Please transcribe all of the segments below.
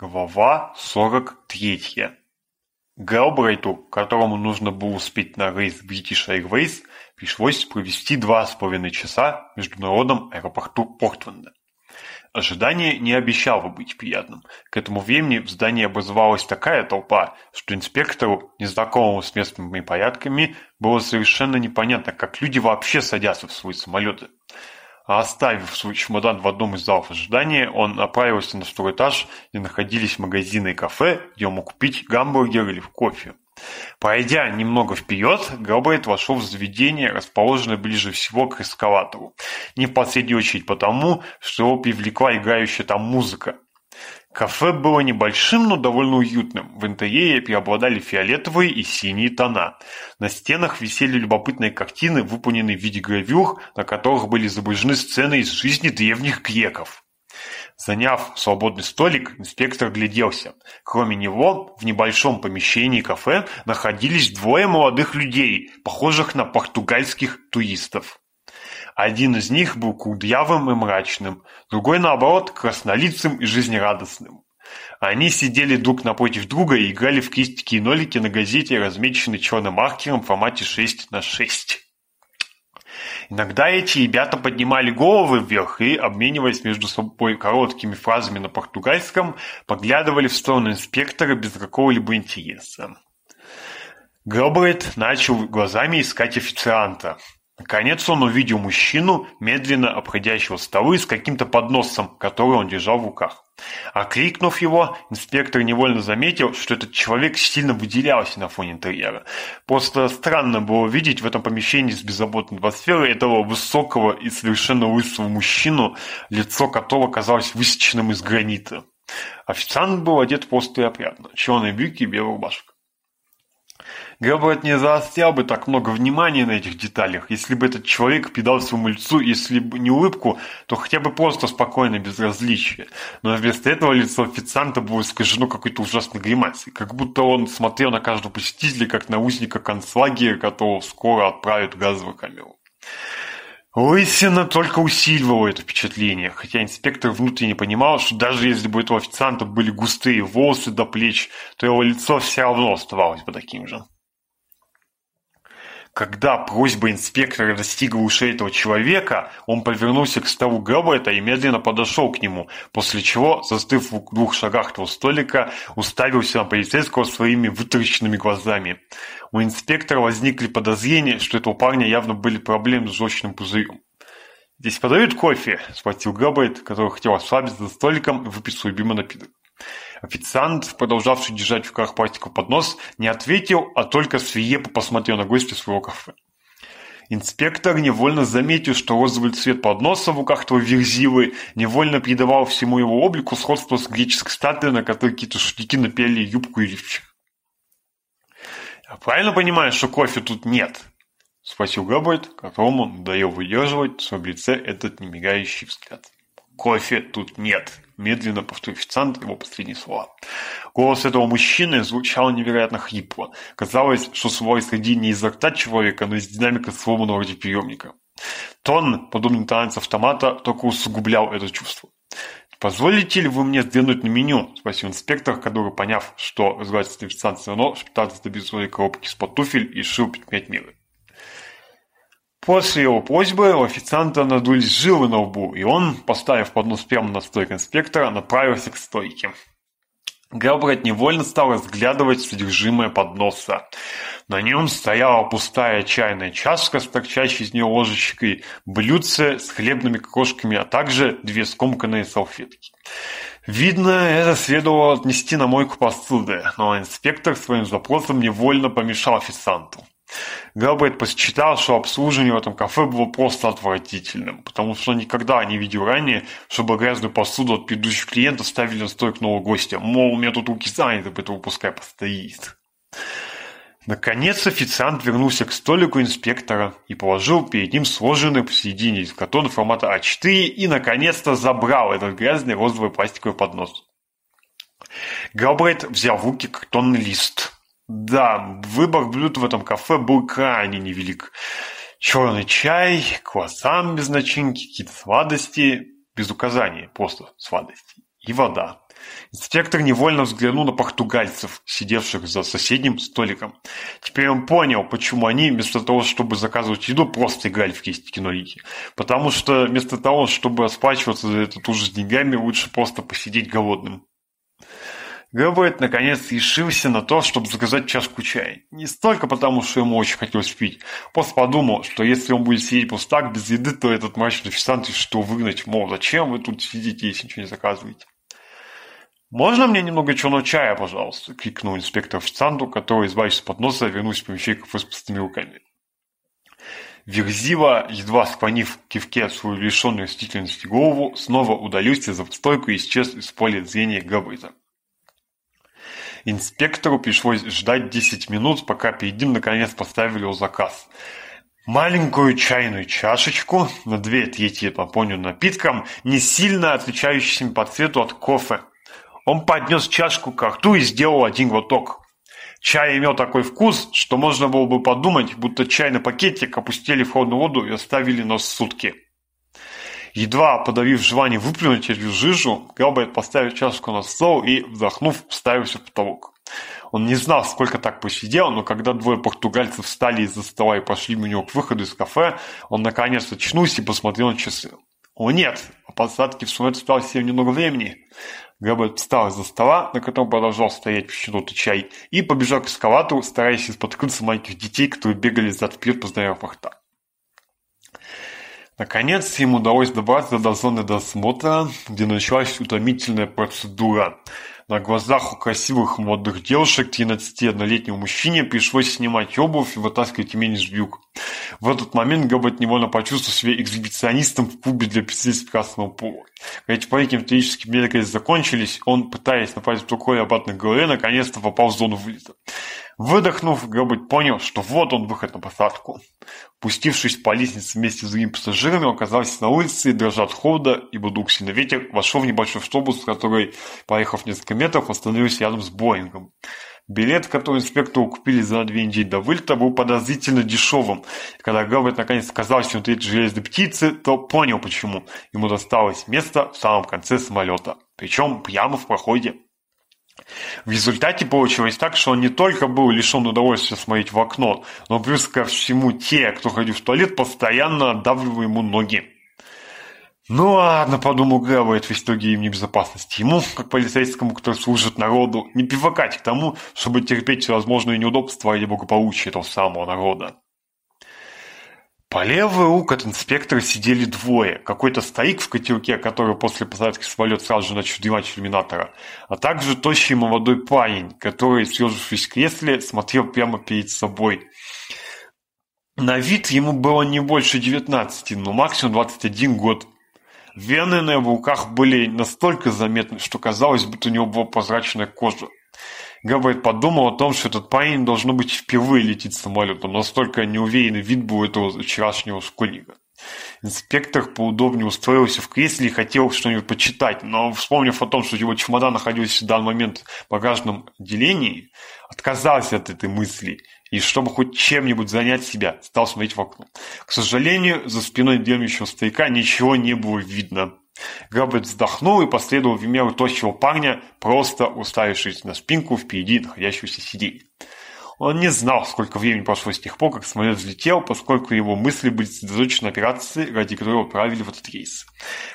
Глава 43. Галбрайту, которому нужно было успеть на рейс British Airways, пришлось провести два с половиной часа в международном аэропорту Портленда. Ожидание не обещало быть приятным. К этому времени в здании образовалась такая толпа, что инспектору, незнакомому с местными порядками, было совершенно непонятно, как люди вообще садятся в свои самолеты оставив свой чемодан в одном из залов ожидания, он направился на второй этаж, где находились магазины и кафе, где он мог купить гамбургер или кофе. Пройдя немного вперед, Габбайт вошел в заведение, расположенное ближе всего к эскалатору. Не в последнюю очередь потому, что его привлекла играющая там музыка. Кафе было небольшим, но довольно уютным. В интерьере преобладали фиолетовые и синие тона. На стенах висели любопытные картины, выполненные в виде гравюр, на которых были изображены сцены из жизни древних греков. Заняв свободный столик, инспектор гляделся. Кроме него, в небольшом помещении кафе находились двое молодых людей, похожих на португальских туристов. Один из них был кудрявым и мрачным, другой, наоборот, краснолицым и жизнерадостным. Они сидели друг напротив друга и играли в кистики и нолики на газете, размеченной черным маркером в формате 6 на 6. Иногда эти ребята поднимали головы вверх и, обмениваясь между собой короткими фразами на португальском, поглядывали в сторону инспектора без какого-либо интереса. Гробрейт начал глазами искать официанта. Наконец он увидел мужчину, медленно обходящего столы с каким-то подносом, который он держал в руках. Окрикнув его, инспектор невольно заметил, что этот человек сильно выделялся на фоне интерьера. Просто странно было видеть в этом помещении с беззаботной атмосферой этого высокого и совершенно лысого мужчину, лицо которого казалось высеченным из гранита. Официант был одет просто и опрятно, черные брюки и белая рубашка. Габбет не заострял бы так много внимания на этих деталях, если бы этот человек педал своему лицу, если бы не улыбку, то хотя бы просто спокойно, без различия. Но вместо этого лицо официанта было искажено какой-то ужасной гримасой, как будто он смотрел на каждого посетителя, как на узника концлагеря, которого скоро отправят в газовую камеру. Лысина только усиливала это впечатление, хотя инспектор внутренне понимал, что даже если бы у этого официанта были густые волосы до плеч, то его лицо все равно оставалось бы таким же. Когда просьба инспектора достигла ушей этого человека, он повернулся к столу Габбета и медленно подошел к нему, после чего, застыв в двух шагах того столика, уставился на полицейского своими вытраченными глазами. У инспектора возникли подозрения, что этого парня явно были проблемы с желчным пузырем. «Здесь подают кофе?» – спросил Габбет, который хотел ослабиться за столиком и выпить свой любимый напиток. Официант, продолжавший держать в руках пластиковый поднос, не ответил, а только свирепо посмотрел на гостя своего кафе. Инспектор невольно заметил, что розовый цвет подноса в руках того верзилы невольно придавал всему его облику сходство с греческой статуей, на которой какие-то шутники напели юбку и лифчик. «Я правильно понимаю, что кофе тут нет?» — спросил Габбард, которому надоел выдерживать в своем лице этот немигающий взгляд. «Кофе тут нет!» медленно повторил официант его последние слова. Голос этого мужчины звучал невероятно хрипло. Казалось, что слова исходили не изо рта человека, но из динамика сломанного радиоприемника. Тон, подобный танец автомата, только усугублял это чувство. «Позволите ли вы мне сдвинуть на меню?» – спросил инспектор, который, поняв, что разбирательство официант все равно, шептался до безумной коробки с под туфель и решил предпринять меры. После его просьбы у официанта надулись жилы на лбу, и он, поставив поднос прямо на стойку инспектора, направился к стойке. Гелбрайт невольно стал разглядывать содержимое подноса. На нем стояла пустая чайная чашка с торчащей из нее ложечкой, блюдце с хлебными крошками, а также две скомканные салфетки. Видно, это следовало отнести на мойку посуды, но инспектор своим запросом невольно помешал официанту. Габет посчитал, что обслуживание в этом кафе было просто отвратительным, потому что никогда не видел ранее, чтобы грязную посуду от предыдущих клиентов ставили на стойк нового гостя. Мол, у меня тут руки заняты, поэтому пускай постоит. Наконец официант вернулся к столику инспектора и положил перед ним сложенный посередине из картона формата А4 и, наконец-то, забрал этот грязный розовый пластиковый поднос. Габрайт взял в руки картонный лист – да, выбор блюд в этом кафе был крайне невелик. Черный чай, круассан без начинки, какие-то сладости, без указания, просто сладости, и вода. Инспектор невольно взглянул на португальцев, сидевших за соседним столиком. Теперь он понял, почему они, вместо того, чтобы заказывать еду, просто играли в кисть кинорики. Потому что вместо того, чтобы расплачиваться за этот тут деньгами, лучше просто посидеть голодным. Говорит, наконец, решился на то, чтобы заказать чашку чая. Не столько потому, что ему очень хотелось пить. Просто подумал, что если он будет сидеть просто так, без еды, то этот мрачный официант что его выгнать. Мол, зачем вы тут сидите, если ничего не заказываете? «Можно мне немного черного чая, пожалуйста?» — крикнул инспектор официанту, который, избавившись под носа, вернулся в помещение кафе с пустыми руками. Верзила, едва склонив в кивке свою лишенную растительности голову, снова удалился за стойку и исчез из поля зрения Габрита. Инспектору пришлось ждать 10 минут, пока перед наконец поставили его заказ. Маленькую чайную чашечку на две трети наполню напитком, не сильно отличающимся по цвету от кофе. Он поднес чашку к рту и сделал один глоток. Чай имел такой вкус, что можно было бы подумать, будто чай на пакетик опустили в холодную воду и оставили на сутки. Едва подавив желание выплюнуть через жижу, Гелбайт поставил чашку на стол и, вздохнув, уставился в потолок. Он не знал, сколько так посидел, но когда двое португальцев встали из-за стола и пошли у него к выходу из кафе, он наконец очнулся и посмотрел на часы. «О нет! О посадке в самолет осталось совсем немного времени!» Габбет встал из-за стола, на котором продолжал стоять пищенутый чай, и побежал к эскалатору, стараясь споткнуться маленьких детей, которые бегали за вперед по здоровых вахтах. Наконец, ему удалось добраться до зоны досмотра, где началась утомительная процедура. На глазах у красивых молодых девушек 13-летнему мужчине пришлось снимать обувь и вытаскивать ремень с брюк. В этот момент Габбет невольно почувствовал себя экзибиционистом в клубе для представителей прекрасного пола. Когда эти паники методически меркой закончились, он, пытаясь напасть рукой обратно к голове, наконец-то попал в зону вылета. Выдохнув, Габбет понял, что вот он выход на посадку. Пустившись по лестнице вместе с другими пассажирами, он оказался на улице дрожа от холода и будук на ветер, вошел в небольшой автобус, который, поехав несколько метров, остановился рядом с Боингом билет, который инспектору купили за две недели до вылета, был подозрительно дешевым. И когда Гэлберт наконец сказал, что это железные птицы, то понял почему. Ему досталось место в самом конце самолета, причем прямо в проходе. В результате получилось так, что он не только был лишен удовольствия смотреть в окно, но плюс ко всему те, кто ходил в туалет, постоянно отдавливали ему ноги. Ну ладно, подумал Грабовец, в им небезопасности. Ему, как полицейскому, который служит народу, не привыкать к тому, чтобы терпеть всевозможные неудобства или благополучие того самого народа. По левую руку от инспектора сидели двое. Какой-то старик в котелке, который после посадки самолет сразу же начал дымать иллюминатора, а также тощий молодой парень, который, съежившись в кресле, смотрел прямо перед собой. На вид ему было не больше 19, но максимум 21 год – Вены на его руках были настолько заметны, что казалось, будто у него была прозрачная кожа. Габайт подумал о том, что этот парень должно быть впервые летит самолетом, настолько неуверенный вид был этого вчерашнего школьника. Инспектор поудобнее устроился в кресле и хотел что-нибудь почитать, но, вспомнив о том, что его чемодан находился в данный момент в багажном отделении, отказался от этой мысли и, чтобы хоть чем-нибудь занять себя, стал смотреть в окно. К сожалению, за спиной дремлющего стояка ничего не было видно. Роберт вздохнул и последовал в меру тощего парня, просто уставившись на спинку впереди находящегося сиденья. Он не знал, сколько времени прошло с тех пор, как самолет взлетел, поскольку его мысли были сосредоточены на операции, ради которой его отправили в этот рейс.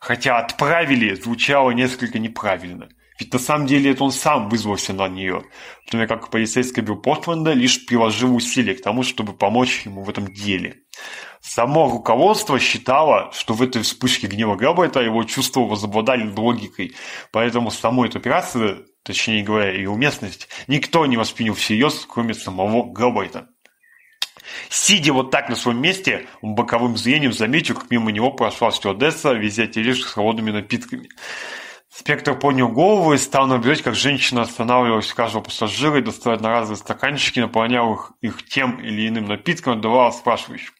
Хотя «отправили» звучало несколько неправильно. Ведь на самом деле это он сам вызвался на нее, в как полицейское бюро Портленда лишь приложил усилия к тому, чтобы помочь ему в этом деле. Само руководство считало, что в этой вспышке гнева Габбайта его чувства возобладали логикой, поэтому саму эту операцию, точнее говоря, ее уместность, никто не воспринял всерьез, кроме самого Габбайта. Сидя вот так на своем месте, он боковым зрением заметил, как мимо него прошла стюардесса, везя тележку с холодными напитками. Спектр поднял голову и стал наблюдать, как женщина останавливалась у каждого пассажира и доставая одноразовые стаканчики, наполняла их, их тем или иным напитком, отдавала спрашивающим.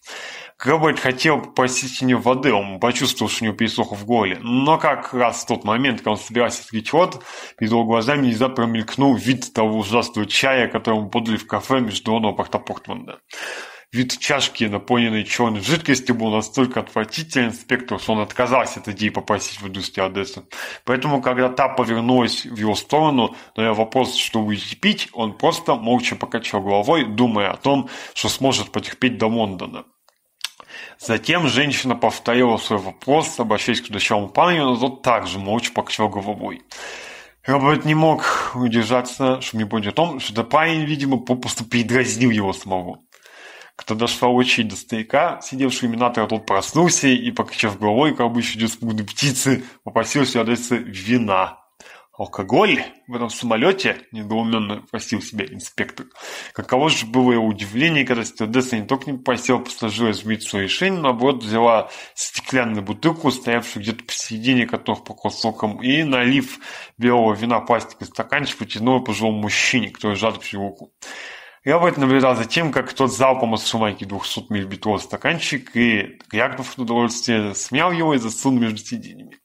Кэббет хотел попросить у нее воды, он почувствовал, что у него пересохло в горле. Но как раз в тот момент, когда он собирался открыть рот, перед его глазами внезапно промелькнул вид того ужасного чая, который ему подали в кафе между Онопорта Портманда. Вид чашки, наполненной черной жидкостью, был настолько отвратителен инспектору, что он отказался от идеи попросить воду стюардессу. Поэтому, когда та повернулась в его сторону, на вопрос, что будете пить, он просто молча покачал головой, думая о том, что сможет потерпеть до Лондона. Затем женщина повторила свой вопрос, обращаясь к шампанию, но тот также молча покачал головой. Роберт не мог удержаться, чтобы не понять, о том, что парень, видимо, попросту передразнил его самого. Когда дошла очередь до старика, сидевший имена тот проснулся и, покачав головой, как обычно идет с птицы, попросил себя адреса вина алкоголь в этом самолете?» – недоуменно спросил себя инспектор. Каково же было его удивление, когда стюардесса не только не попросила пассажира изменить свое решение, но наоборот взяла стеклянную бутылку, стоявшую где-то посередине которых по кусокам и, налив белого вина пластиковый стаканчик, протянула пожилому мужчине, который жадно пьет руку. Я в этом наблюдал за тем, как тот залпом из сумайки 200 мл стаканчик, и Яков в удовольствие смял его и засунул между сиденьями.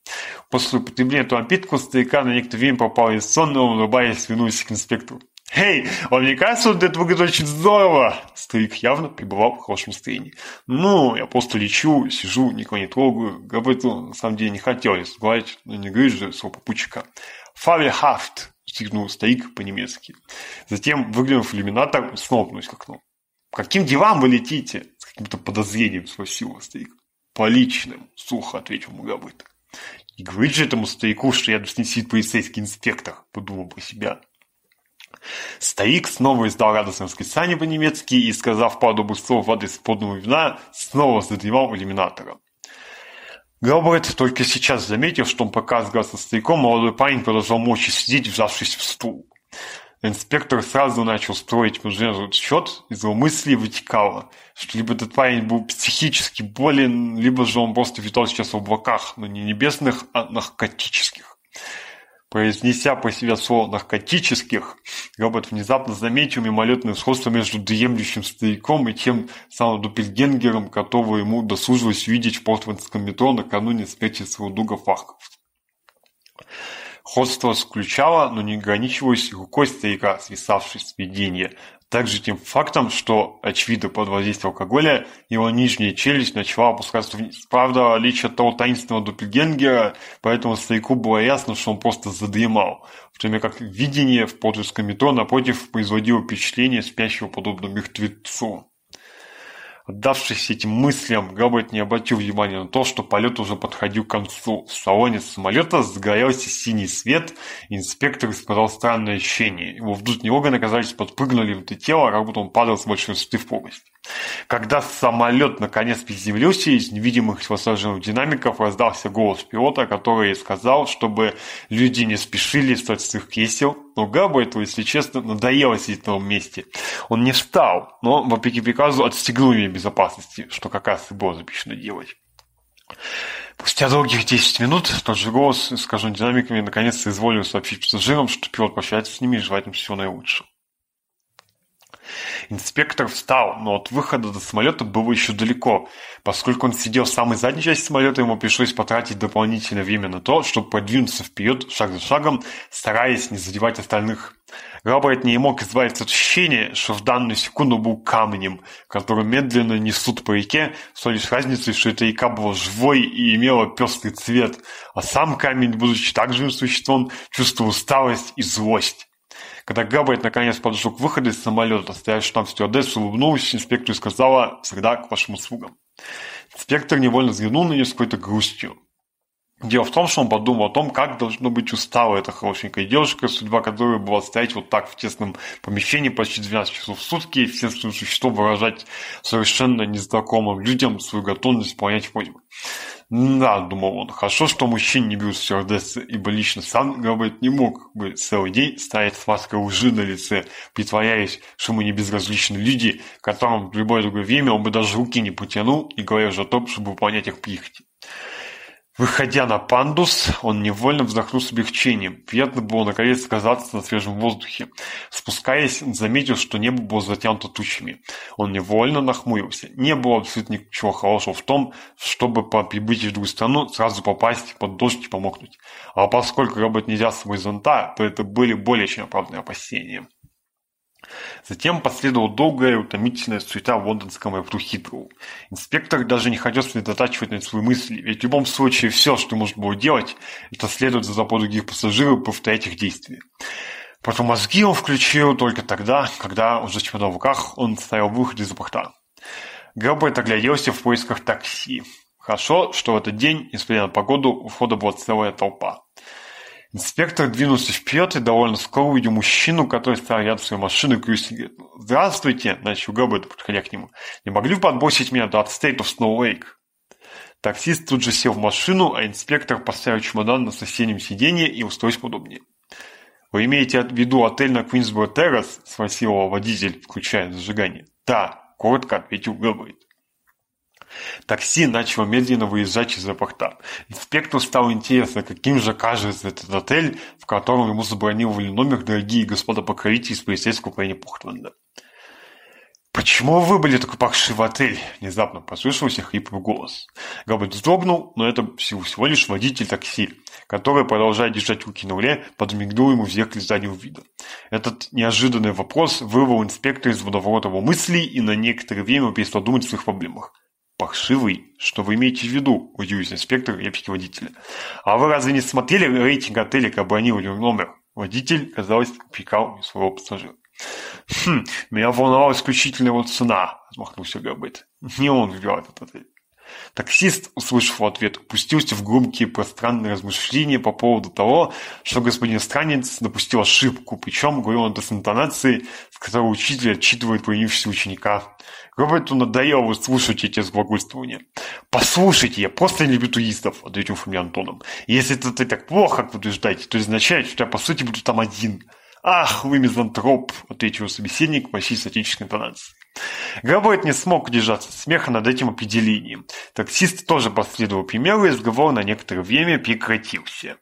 После употребления этого напитка стояка на некоторое время попал из сонного, улыбаясь, свинулся к инспектору. «Эй, вам не кажется, вот это выглядит очень здорово?» Старик явно пребывал в хорошем состоянии. «Ну, я просто лечу, сижу, никого не трогаю. Говорит, на самом деле не хотелось. Говорить, но не грыжу своего попутчика. Фавельхафт ну, стоик по-немецки. Затем выглянув иллюминатор, снова пнусь к окну. Каким делам вы летите? С каким-то подозрением спросил старик. По личным, сухо ответил магабыт. И говорит же этому стояку, что я должен сидеть полицейский инспектор, подумал про себя. Стоик снова издал радостное восклицание по-немецки и, сказав пару добрых слов в адрес подного вина, снова задремал иллюминатором. Говорит только сейчас, заметил, что он показывается стариком, молодой парень продолжал молча сидеть, взявшись в стул. Инспектор сразу начал строить между счет, из его мысли вытекало, что либо этот парень был психически болен, либо же он просто витал сейчас в облаках, но не небесных, а наркотических произнеся по себе слово «наркотических», робот внезапно заметил мимолетное сходство между дремлющим стариком и тем самым дупельгенгером, которого ему дослужилось видеть в портландском метро накануне смерти своего друга Фарков. Сходство сключало, но не ограничивалось рукой старика, свисавшей с видения. Также тем фактом, что, очевидно, под воздействием алкоголя его нижняя челюсть начала опускаться вниз. Правда, личие того таинственного дупельгенгера, поэтому старику было ясно, что он просто задремал, в то время как видение в подлинском метро напротив производило впечатление спящего подобно мертвецу отдавшись этим мыслям, Габбард не обратил внимания на то, что полет уже подходил к концу. В салоне самолета сгорелся синий свет, инспектор испытал странное ощущение. Его вдуть него органы, казались подпрыгнули внутри тела, как будто он падал с большой высоты в пропасть. Когда самолет наконец приземлился, из невидимых пассажиров динамиков раздался голос пилота, который сказал, чтобы люди не спешили встать с их кресел. Но Габу этого, если честно, надоело сидеть на том месте. Он не встал, но, вопреки приказу, отстегнул ее безопасности, что как раз и было запрещено делать. Спустя долгих 10 минут тот же голос, скажем, динамиками, наконец-то изволил сообщить пассажирам, что пилот прощается с ними и желает им всего наилучшего. Инспектор встал, но от выхода до самолета было еще далеко. Поскольку он сидел в самой задней части самолета, ему пришлось потратить дополнительное время на то, чтобы продвинуться вперед шаг за шагом, стараясь не задевать остальных. Роберт не мог избавиться от ощущения, что в данную секунду был камнем, который медленно несут по реке, с той лишь разницей, что эта река была живой и имела пестрый цвет, а сам камень, будучи так живым существом, чувствовал усталость и злость. Когда Габайт наконец подошел к выходу из самолета, стоявший там в стюардессу улыбнулась инспектору и сказала «Всегда к вашим услугам». Инспектор невольно взглянул на нее с какой-то грустью. Дело в том, что он подумал о том, как должно быть устала эта хорошенькая девушка, судьба которой была стоять вот так в тесном помещении почти 12 часов в сутки, и всем своим существом выражать совершенно незнакомым людям свою готовность выполнять просьбы. Да, думал он, хорошо, что мужчина не бьют сердце, ибо лично сам говорит, не мог бы целый день стоять с маской лжи на лице, притворяясь, что мы не безразличны люди, которым в любое другое время он бы даже руки не потянул, и говоря уже о том, чтобы выполнять их прихоти. Выходя на пандус, он невольно вздохнул с облегчением. Приятно было наконец оказаться на свежем воздухе. Спускаясь, заметил, что небо было затянуто тучами. Он невольно нахмурился. Не было абсолютно ничего хорошего в том, чтобы по прибытии в другую страну сразу попасть под дождь и помокнуть. А поскольку работать нельзя с горизонта, то это были более чем оправданные опасения. Затем последовала долгая и утомительная суета в лондонском Эвру Хитроу. Инспектор даже не хотел сосредотачивать на свои мысли, ведь в любом случае все, что можно было делать, это следовать за запор других пассажиров и повторять их действия. Потом мозги он включил только тогда, когда уже чемодан в руках он ставил выход из порта. Гелберт огляделся в поисках такси. Хорошо, что в этот день, несмотря на погоду, у входа была целая толпа. Инспектор двинулся вперед и довольно скоро увидел мужчину, который стоял рядом с своей машиной, крестил. «Здравствуйте!» — начал Роберт, подходя к нему. «Не могли бы подбросить меня до State of Snow Lake?» Таксист тут же сел в машину, а инспектор поставил чемодан на соседнем сиденье и устроился подобнее. «Вы имеете в виду отель на Квинсборо Террас?» — спросил его водитель, включая зажигание. «Да», — коротко ответил Гэлбрид. Такси начало медленно выезжать из аэропорта. Инспектору стало интересно, каким же кажется этот отель, в котором ему забронировали номер дорогие господа покровители из полицейского управления Портленда. «Почему вы были такой в отель?» – внезапно послышался хриплый голос. Робот вздрогнул, но это всего, лишь водитель такси, который, продолжая держать руки на руле, подмигнул ему в зеркале заднего вида. Этот неожиданный вопрос вырвал инспектора из водоворота его мыслей и на некоторое время перестал думать о своих проблемах паршивый, что вы имеете в виду?» – удивился инспектор и водителя. «А вы разве не смотрели рейтинг отеля, как бы они номер?» Водитель, казалось, пикал своего пассажира. «Хм, меня волновала исключительно его цена», – отмахнулся Габет. «Не он выбирал этот отель». Таксист, услышав ответ, упустился в глубокие пространные размышления по поводу того, что господин Странец допустил ошибку, причем говорил он с интонацией, с которой учитель отчитывает появившегося ученика. Роберту надоело слушать эти разглагольствования. «Послушайте, я просто не люблю туристов», — ответил Фомин Антоном. «Если это ты так плохо, как вы утверждаете, то означает, что я, по сути, буду там один». «Ах, вы мизантроп!» — ответил собеседник почти с отеческой интонацией. Габойт не смог удержаться от смеха над этим определением. Таксист тоже последовал примеру и разговор на некоторое время прекратился.